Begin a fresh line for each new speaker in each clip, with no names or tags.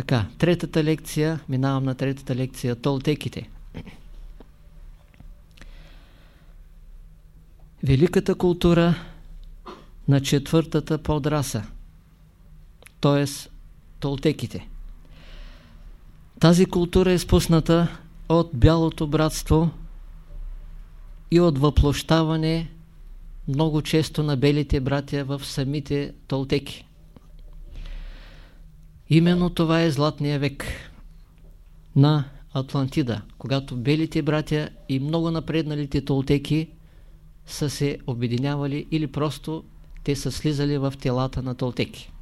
Така, третата лекция, минавам на третата лекция, толтеките. Великата култура на четвъртата подраса, т.е. толтеките. Тази култура е спусната от бялото братство и от въплощаване много често на белите братя в самите толтеки. Именно това е златния век на Атлантида, когато белите братя и много напредналите толтеки са се обединявали или просто те са слизали в телата на толтеки.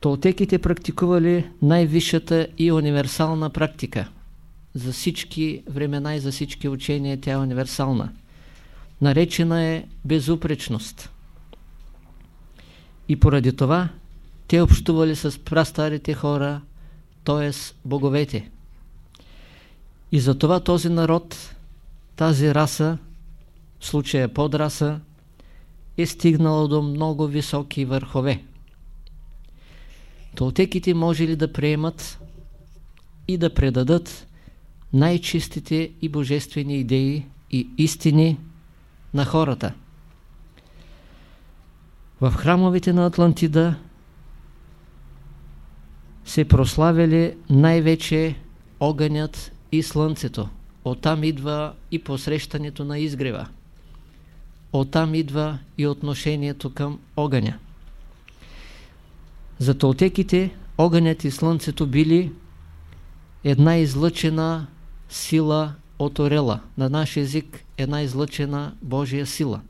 Толтеките практикували най-висшата и универсална практика. За всички времена и за всички учения тя е универсална. Наречена е безупречност. И поради това те общували с прастарите хора, т.е. боговете. И затова този народ, тази раса, в случая подраса, е стигнала до много високи върхове. Толтеките може ли да приемат и да предадат най-чистите и божествени идеи и истини на хората. В храмовете на Атлантида се прославяли най-вече огънят и слънцето. Оттам идва и посрещането на изгрева. Оттам идва и отношението към огъня. За толтеките огънят и слънцето били една излъчена сила от орела. На наш език една излъчена Божия сила.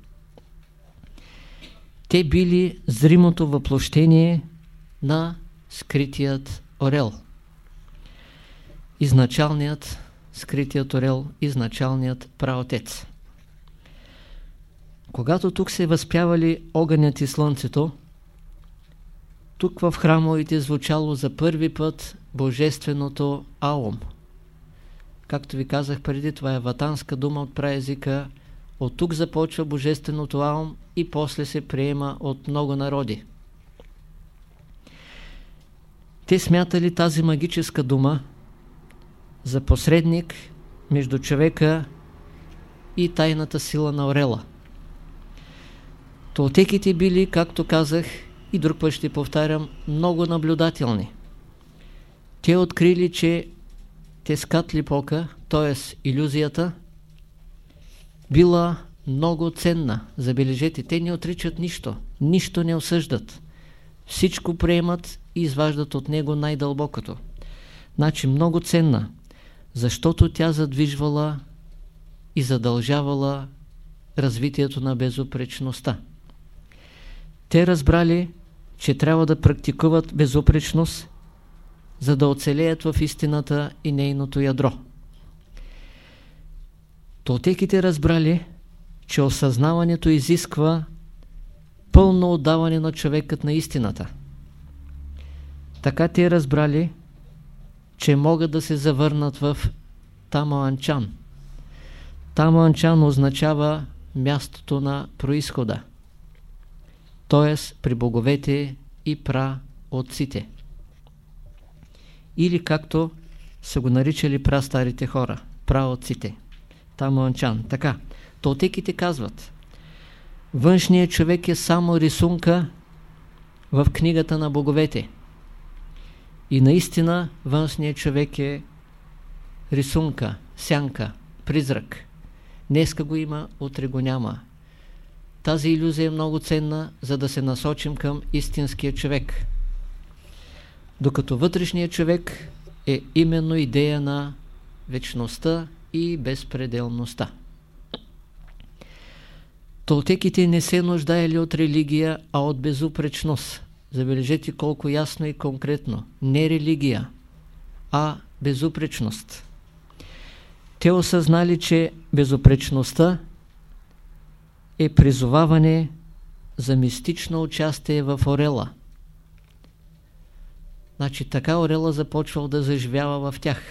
Те били зримото въплощение на скритият орел. Изначалният скритият орел, изначалният праотец. Когато тук се възпявали огънят и слънцето, тук в храмовите звучало за първи път божественото Аум. Както ви казах преди, това е ватанска дума от праезика. От тук започва божественото Аум и после се приема от много народи. Те смятали тази магическа дума за посредник между човека и тайната сила на орела. Толтеките били, както казах, и друг път ще повтарям, много наблюдателни. Те открили, че тескатлипока, т.е. иллюзията, била много ценна. Забележете, те не отричат нищо, нищо не осъждат. Всичко приемат и изваждат от него най-дълбокото. Значи много ценна, защото тя задвижвала и задължавала развитието на безупречността. Те разбрали, че трябва да практикуват безупречност, за да оцелеят в истината и нейното ядро. Толтеките разбрали, че осъзнаването изисква пълно отдаване на човекът на истината. Така те разбрали, че могат да се завърнат в Тамаанчан. Тамаанчан означава мястото на происхода, т.е. при боговете и пра отците. Или както са го наричали прастарите хора, праотците. Тамаанчан. Така, толтеките казват, външният човек е само рисунка в книгата на боговете. И наистина външният човек е рисунка, сянка, призрак. Днеска го има, утре го няма. Тази иллюзия е много ценна, за да се насочим към истинския човек. Докато вътрешният човек е именно идея на вечността и безпределността. Толтеките не се нуждаели от религия, а от безупречност. Забележете колко ясно и конкретно. Не религия, а безупречност. Те осъзнали, че безупречността е призоваване за мистично участие в орела. Значи така орела започвал да заживява в тях.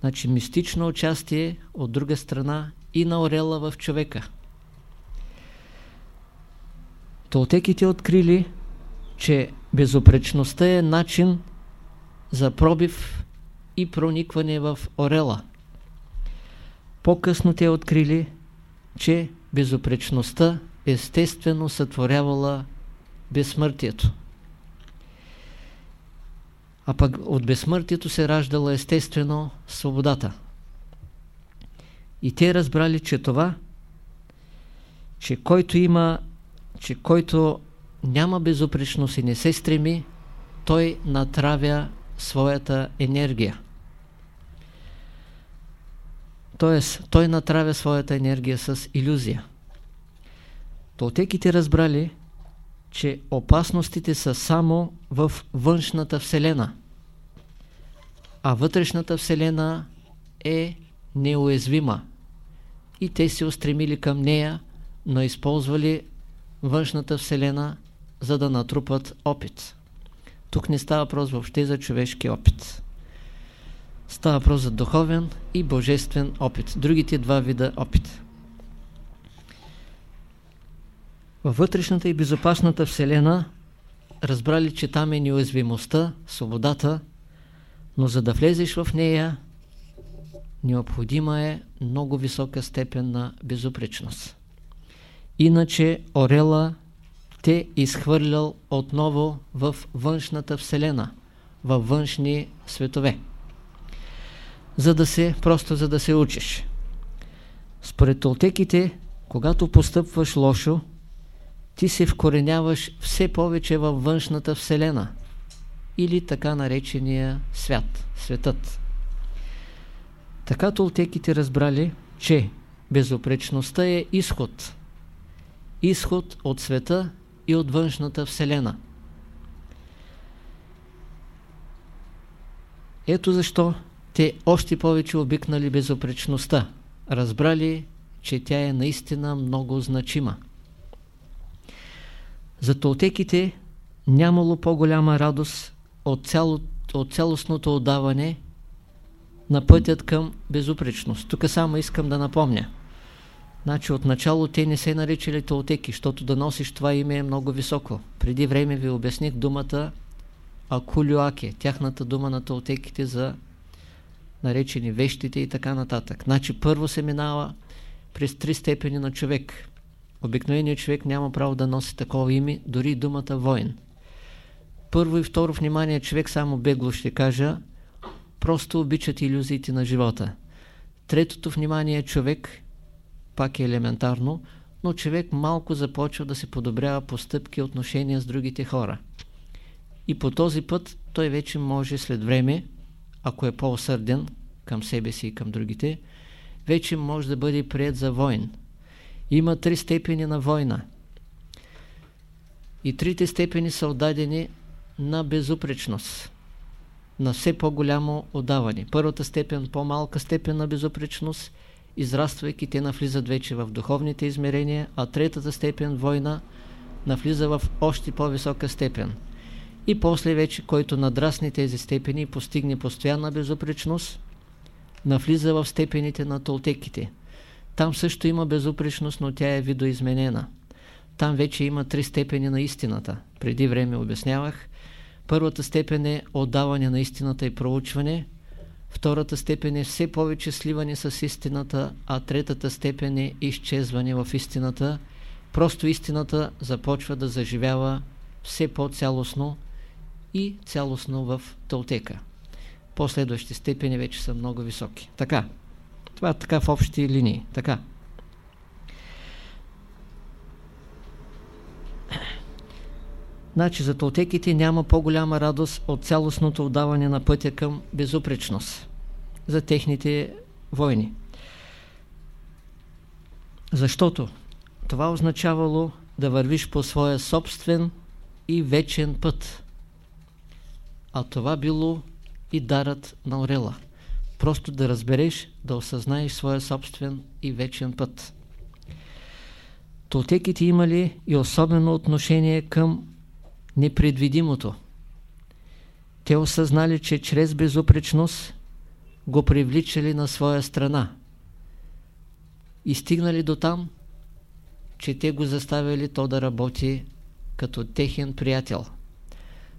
Значи мистично участие от друга страна и на орела в човека. Толтеките открили, че безопречността е начин за пробив и проникване в орела. По-късно те открили, че безопречността естествено сътворявала безсмъртието. А пък от безсмъртието се раждала естествено свободата. И те разбрали, че това, че който има, че който няма безупречност и не се стреми, той натравя своята енергия. Тоест, той натравя своята енергия с иллюзия. Толтеките разбрали, че опасностите са само в външната вселена, а вътрешната вселена е неуязвима и те се устремили към нея, но използвали външната вселена, за да натрупат опит. Тук не става въпрос въобще за човешки опит. Става въпрос за духовен и божествен опит. Другите два вида опит. Във вътрешната и безопасната вселена разбрали, че там е неуязвимостта, свободата, но за да влезеш в нея, необходима е много висока степен на безупречност. Иначе Орела те изхвърлял отново в външната вселена, във външни светове. За да се, просто за да се учиш. Според толтеките, когато постъпваш лошо, ти се вкореняваш все повече във външната вселена или така наречения свят, светът. Така толтеките разбрали, че безопречността е изход. Изход от света и от външната вселена. Ето защо те още повече обикнали безопречността. Разбрали, че тя е наистина много значима. За толтеките нямало по-голяма радост от, цяло, от цялостното отдаване на пътят към безупречност. Тук само искам да напомня. Значи отначало те не се наричали толтеки, защото да носиш това име е много високо. Преди време ви обясних думата акулюаке, тяхната дума на толтеките за наречени вещите и така нататък. Значи първо се минава през три степени на човек. Обикновеният човек няма право да носи такова име, дори думата воин. Първо и второ внимание човек само бегло ще кажа, просто обичат иллюзиите на живота. Третото внимание човек, пак е елементарно, но човек малко започва да се подобрява постъпки отношения с другите хора. И по този път той вече може след време, ако е по-осърден към себе си и към другите, вече може да бъде прият за войн. Има три степени на война. И трите степени са отдадени на безупречност, на все по-голямо отдаване. Първата степен, по-малка степен на безупречност, израствайки, те навлизат вече в духовните измерения, а третата степен, война, навлиза в още по-висока степен. И после вече, който надрасне тези степени и постигне постоянна безупречност, навлиза в степените на толтеките. Там също има безупречност, но тя е видоизменена. Там вече има три степени на истината. Преди време обяснявах. Първата степен е отдаване на истината и проучване. Втората степен е все повече сливане с истината, а третата степен е изчезване в истината. Просто истината започва да заживява все по-цялостно и цялостно в Толтека. Последващи степени вече са много високи. Така. Това е така в общи линии. Така. Значи за толтеките няма по-голяма радост от цялостното отдаване на пътя към безупречност за техните войни. Защото това означавало да вървиш по своя собствен и вечен път. А това било и дарът на Орела. Просто да разбереш, да осъзнаеш своя собствен и вечен път. Толтеките имали и особено отношение към непредвидимото. Те осъзнали, че чрез безупречност го привличали на своя страна и стигнали до там, че те го заставили то да работи като техен приятел.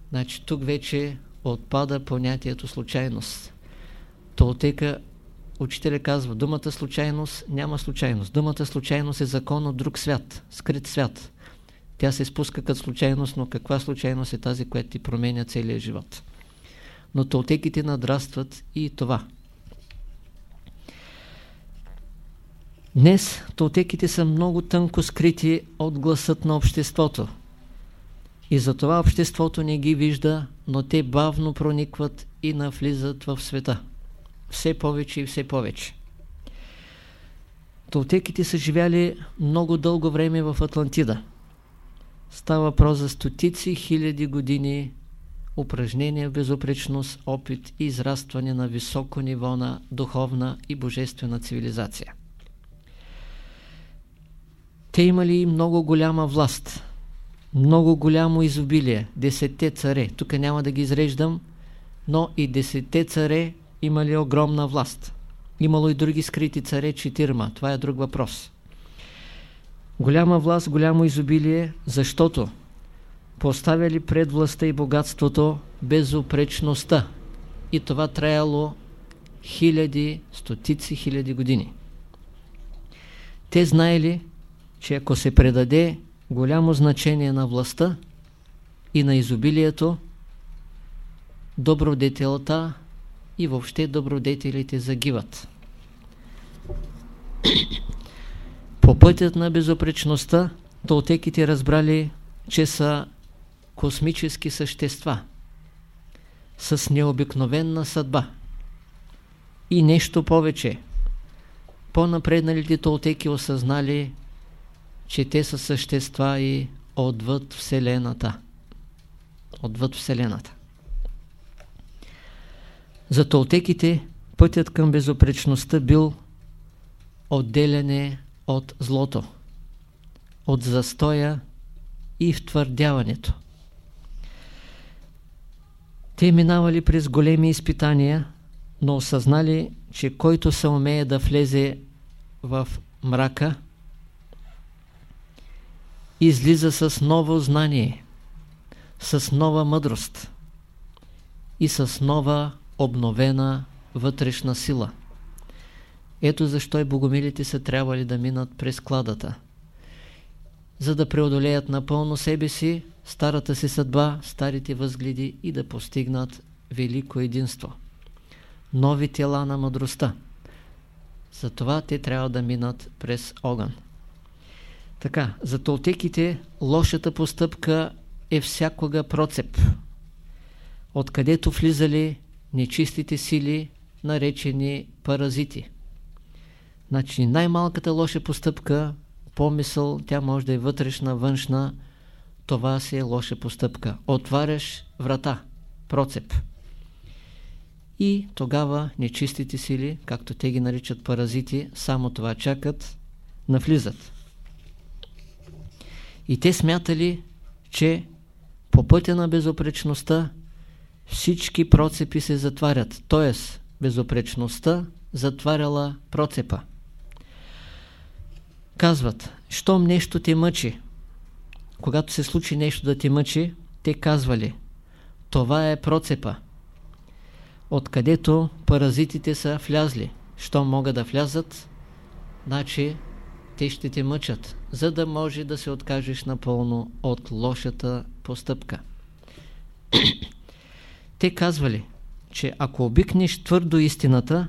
Значи тук вече отпада понятието случайност. Толтека учителя казва, думата случайност няма случайност. Думата случайност е закон от друг свят, скрит свят. Тя се спуска като случайност, но каква случайност е тази, която ти променя целия живот? Но толтеките надрастват и това. Днес толтеките са много тънко скрити от гласът на обществото. И затова обществото не ги вижда, но те бавно проникват и навлизат в света. Все повече и все повече. Толтеките са живяли много дълго време в Атлантида. Става въпрос за стотици хиляди години упражнения в безопречност, опит и израстване на високо ниво на духовна и божествена цивилизация. Те имали много голяма власт, много голямо изобилие, десетте царе. Тук няма да ги изреждам, но и десетте царе имали огромна власт. Имало и други скрити царе, четирма. Това е друг въпрос. Голяма власт, голямо изобилие, защото поставяли пред властта и богатството безопречността. И това траяло хиляди, стотици хиляди години. Те знаели, че ако се предаде голямо значение на властта и на изобилието, добродетелта и въобще добродетелите загиват. По пътят на безопречността толтеките разбрали, че са космически същества с необикновенна съдба. И нещо повече. По-напредналите толтеки осъзнали, че те са същества и отвъд Вселената. Отвъд Вселената. За толтеките пътят към безопречността бил отделяне от злото, от застоя и втвърдяването. Те минавали през големи изпитания, но осъзнали, че който се умее да влезе в мрака, излиза с ново знание, с нова мъдрост и с нова обновена вътрешна сила. Ето защо и богомилите са трябвали да минат през кладата, за да преодолеят напълно себе си, старата си съдба, старите възгледи и да постигнат велико единство. Нови тела на мъдростта. Затова те трябва да минат през огън. Така, за толтеките лошата постъпка е всякога процеп, откъдето влизали нечистите сили, наречени паразити. Значи най-малката лоша постъпка, помисъл, тя може да е вътрешна, външна, това си е лоша постъпка. Отваряш врата, процеп. И тогава нечистите сили, както те ги наричат паразити, само това чакат, навлизат. И те смятали, че по пътя на безопречността всички процепи се затварят. Т.е. безопречността затваряла процепа. Казват, щом нещо те мъчи, когато се случи нещо да те мъчи, те казвали, това е процепа, откъдето паразитите са влязли. Щом могат да влязат, значи те ще те мъчат, за да може да се откажеш напълно от лошата постъпка. Те казвали, че ако обикнеш твърдо истината,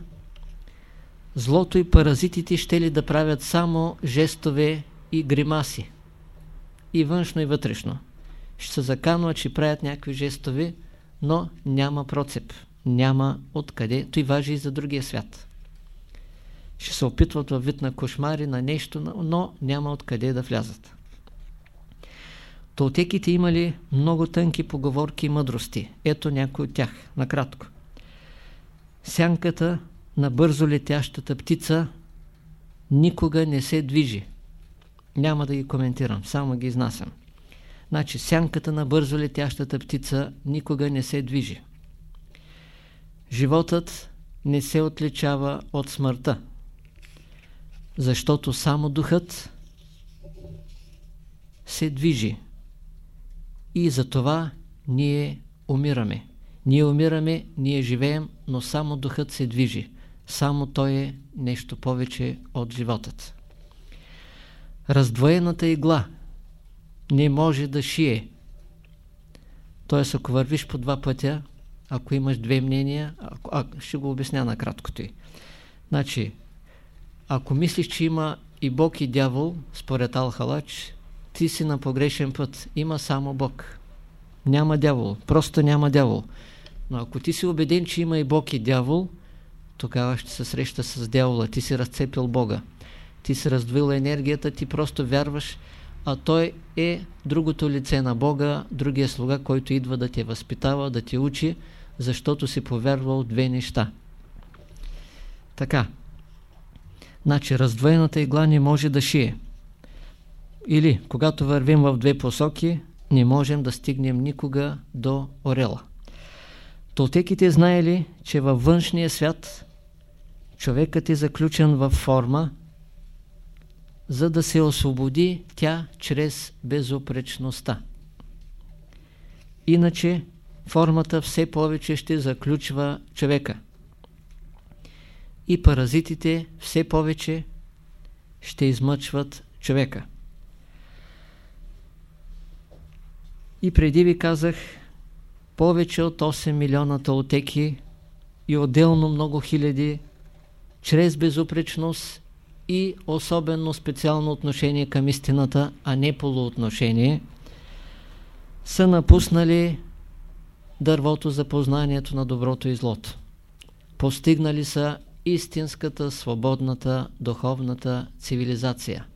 злото и паразитите ще ли да правят само жестове и гримаси. И външно и вътрешно. Ще се заканват, че правят някакви жестове, но няма процеп. Няма откъде. Той важи и за другия свят ще се опитват във вид на кошмари, на нещо, но няма откъде да влязат. Толтеките имали много тънки поговорки и мъдрости. Ето някой от тях, накратко. Сянката на бързо летящата птица никога не се движи. Няма да ги коментирам, само ги изнасям. Значи, сянката на бързо летящата птица никога не се движи. Животът не се отличава от смъртта защото само духът се движи и за това ние умираме. Ние умираме, ние живеем, но само духът се движи. Само той е нещо повече от животът. Раздвоената игла не може да шие. Тоест, ако вървиш по два пътя, ако имаш две мнения, ако, а, ще го обясня накратко ти. Значи, ако мислиш, че има и Бог и дявол, според Алхалач, ти си на погрешен път. Има само Бог. Няма дявол. Просто няма дявол. Но ако ти си убеден, че има и Бог и дявол, тогава ще се среща с дявола. Ти си разцепил Бога. Ти си раздвил енергията, ти просто вярваш, а той е другото лице на Бога, другия слуга, който идва да те възпитава, да те учи, защото си повярвал две неща. Така. Значи, раздвоената игла не може да шие. Или, когато вървим в две посоки, не можем да стигнем никога до орела. Толтеките знаели, че във външния свят човекът е заключен в форма, за да се освободи тя чрез безопречността. Иначе формата все повече ще заключва човека. И паразитите все повече ще измъчват човека. И преди ви казах, повече от 8 милиона толтеки и отделно много хиляди чрез безупречност и особено специално отношение към истината, а не полуотношение, са напуснали дървото за познанието на доброто и злото. Постигнали са истинската, свободната, духовната цивилизация.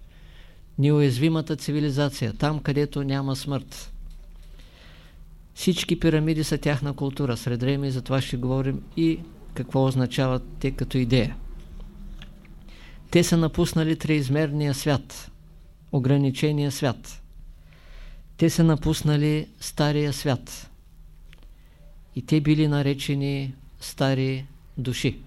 Неуязвимата цивилизация, там където няма смърт. Всички пирамиди са тяхна култура. Сред време за това ще говорим и какво означават те като идея. Те са напуснали триизмерния свят, ограничения свят. Те са напуснали стария свят. И те били наречени стари души.